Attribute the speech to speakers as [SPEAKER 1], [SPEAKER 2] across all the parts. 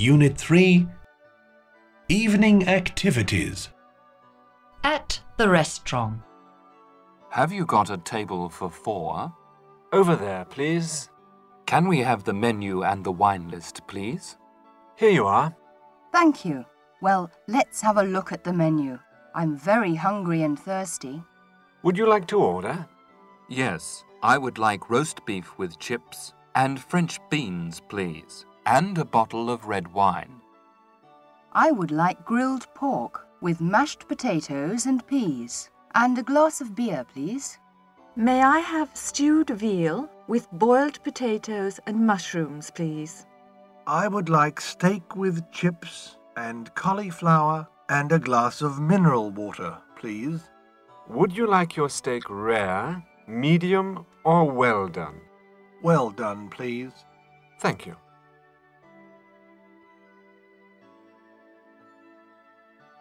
[SPEAKER 1] Unit 3 Evening Activities.
[SPEAKER 2] At the restaurant.
[SPEAKER 3] Have you got a table for four?
[SPEAKER 4] Over there, please.
[SPEAKER 3] Can we have the menu and the wine list, please?
[SPEAKER 4] Here you are.
[SPEAKER 5] Thank you. Well, let's have a look at the menu. I'm very hungry and thirsty.
[SPEAKER 4] Would you like to order?
[SPEAKER 3] Yes, I would like roast beef with chips and French beans, please, and a bottle of red wine.
[SPEAKER 5] I would like grilled pork with mashed potatoes and peas. And a glass of beer, please.
[SPEAKER 6] May I have stewed veal with boiled potatoes and mushrooms, please?
[SPEAKER 7] I would like steak with chips and cauliflower and a glass of mineral water, please.
[SPEAKER 4] Would you like your steak rare, medium, or well done?
[SPEAKER 7] Well done, please.
[SPEAKER 4] Thank you.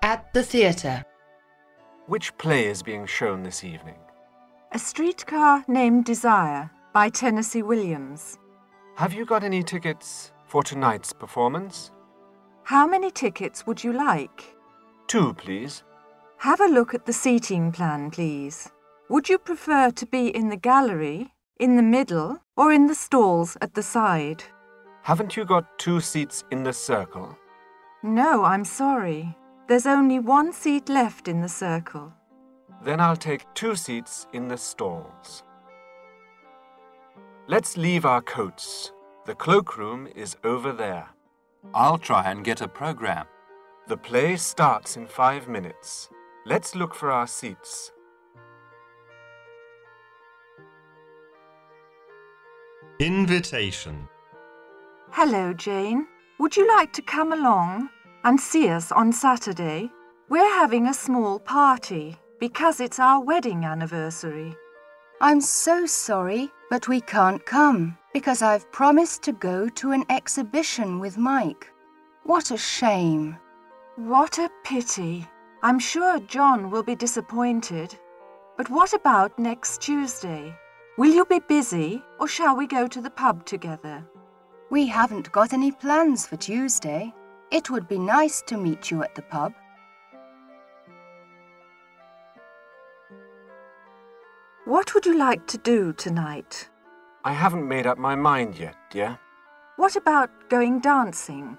[SPEAKER 2] At the theatre.
[SPEAKER 4] Which play is being shown this evening?
[SPEAKER 6] A Streetcar Named Desire by Tennessee Williams.
[SPEAKER 4] Have you got any tickets for tonight's performance?
[SPEAKER 6] How many tickets would you like?
[SPEAKER 4] Two, please.
[SPEAKER 6] Have a look at the seating plan, please. Would you prefer to be in the gallery, in the middle, or in the stalls at the side?
[SPEAKER 4] Haven't you got two seats in the circle?
[SPEAKER 6] No, I'm sorry. There's only one seat left in the circle.
[SPEAKER 4] Then I'll take two seats in the stalls. Let's leave our coats. The cloakroom is over there.
[SPEAKER 3] I'll try and get a program.
[SPEAKER 4] The play starts in five minutes. Let's look for our seats.
[SPEAKER 1] Invitation.
[SPEAKER 6] Hello, Jane. Would you like to come along and see us on Saturday? We're having a small party because it's our wedding anniversary.
[SPEAKER 5] I'm so sorry, but we can't come because I've promised to go to an exhibition with Mike. What a shame.
[SPEAKER 6] What a pity. I'm sure John will be disappointed. But what about next Tuesday? Will you be busy or shall we go to the pub together?
[SPEAKER 5] We haven't got any plans for Tuesday. It would be nice to meet you at the pub.
[SPEAKER 6] What would you like to do tonight?
[SPEAKER 4] I haven't made up my mind yet, dear.
[SPEAKER 6] What about going dancing?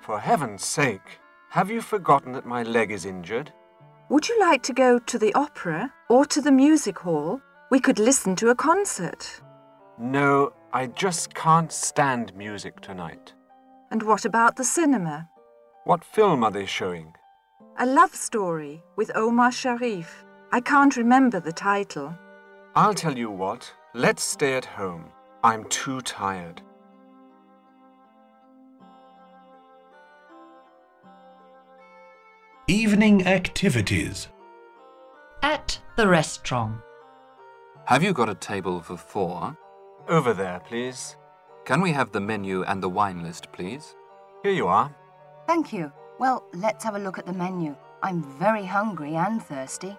[SPEAKER 4] For heaven's sake, have you forgotten that my leg is injured?
[SPEAKER 6] Would you like to go to the opera or to the music hall? We could listen to a concert.
[SPEAKER 4] No, I just can't stand music tonight.
[SPEAKER 6] And what about the cinema?
[SPEAKER 4] What film are they showing?
[SPEAKER 6] A love story with Omar Sharif. I can't remember the title.
[SPEAKER 4] I'll tell you what, let's stay at home. I'm too tired.
[SPEAKER 1] Evening Activities.
[SPEAKER 2] At the restaurant.
[SPEAKER 3] Have you got a table for four?
[SPEAKER 4] Over there, please.
[SPEAKER 3] Can we have the menu and the wine list, please?
[SPEAKER 4] Here you are.
[SPEAKER 5] Thank you. Well, let's have a look at the menu. I'm very hungry and thirsty.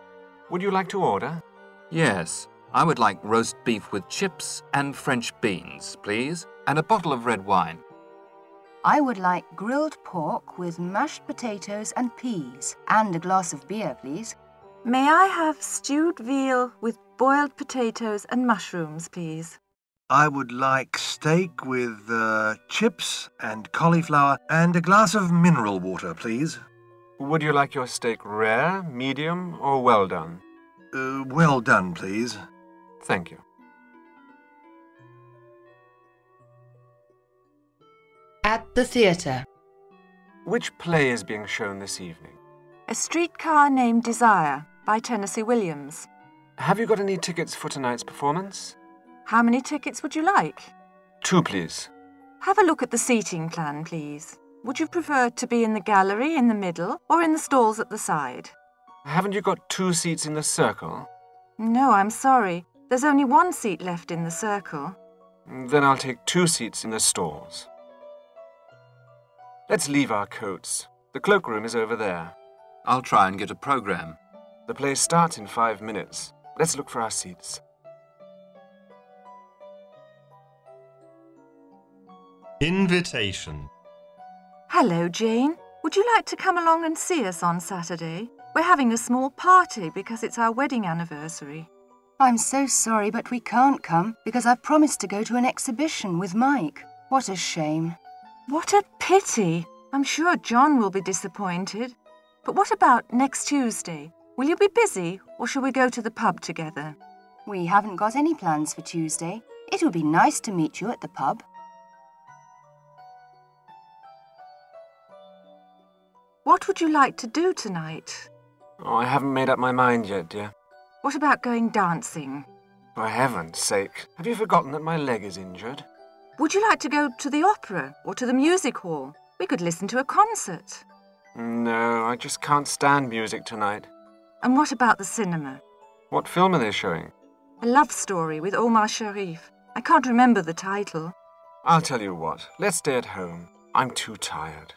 [SPEAKER 4] Would you like to order?
[SPEAKER 3] Yes, I would like roast beef with chips and French beans, please, and a bottle of red wine.
[SPEAKER 5] I would like grilled pork with mashed potatoes and peas, and a glass of beer, please.
[SPEAKER 6] May I have stewed veal with boiled potatoes and mushrooms, please?
[SPEAKER 7] I would like steak with uh, chips and cauliflower and a glass of mineral water, please.
[SPEAKER 4] Would you like your steak rare, medium, or well done?
[SPEAKER 7] Uh, well done, please.
[SPEAKER 4] Thank you.
[SPEAKER 2] At the theatre.
[SPEAKER 4] Which play is being shown this evening?
[SPEAKER 6] A Streetcar Named Desire by Tennessee Williams.
[SPEAKER 4] Have you got any tickets for tonight's performance?
[SPEAKER 6] How many tickets would you like?
[SPEAKER 4] Two, please.
[SPEAKER 6] Have a look at the seating plan, please. Would you prefer to be in the gallery in the middle or in the stalls at the side?
[SPEAKER 4] Haven't you got two seats in the circle?
[SPEAKER 6] No, I'm sorry. There's only one seat left in the circle.
[SPEAKER 4] Then I'll take two seats in the stalls. Let's leave our coats. The cloakroom is over there.
[SPEAKER 3] I'll try and get a program.
[SPEAKER 4] The play starts in five minutes. Let's look for our seats.
[SPEAKER 1] Invitation.
[SPEAKER 6] Hello, Jane. Would you like to come along and see us on Saturday? We're having a small party because it's our wedding anniversary.
[SPEAKER 5] I'm so sorry, but we can't come because I've promised to go to an exhibition with Mike. What a shame.
[SPEAKER 6] What a pity. I'm sure John will be disappointed. But what about next Tuesday? Will you be busy or shall we go to the pub together?
[SPEAKER 5] We haven't got any plans for Tuesday. It would be nice to meet you at the pub.
[SPEAKER 6] What would you like to do tonight?
[SPEAKER 4] Oh, I haven't made up my mind yet, dear.
[SPEAKER 6] What about going dancing?
[SPEAKER 4] For heaven's sake, have you forgotten that my leg is injured?
[SPEAKER 6] Would you like to go to the opera or to the music hall? We could listen to a concert.
[SPEAKER 4] No, I just can't stand music tonight.
[SPEAKER 6] And what about the cinema?
[SPEAKER 4] What film are they showing?
[SPEAKER 6] A love story with Omar Sharif. I can't remember the title.
[SPEAKER 4] I'll tell you what, let's stay at home. I'm too tired.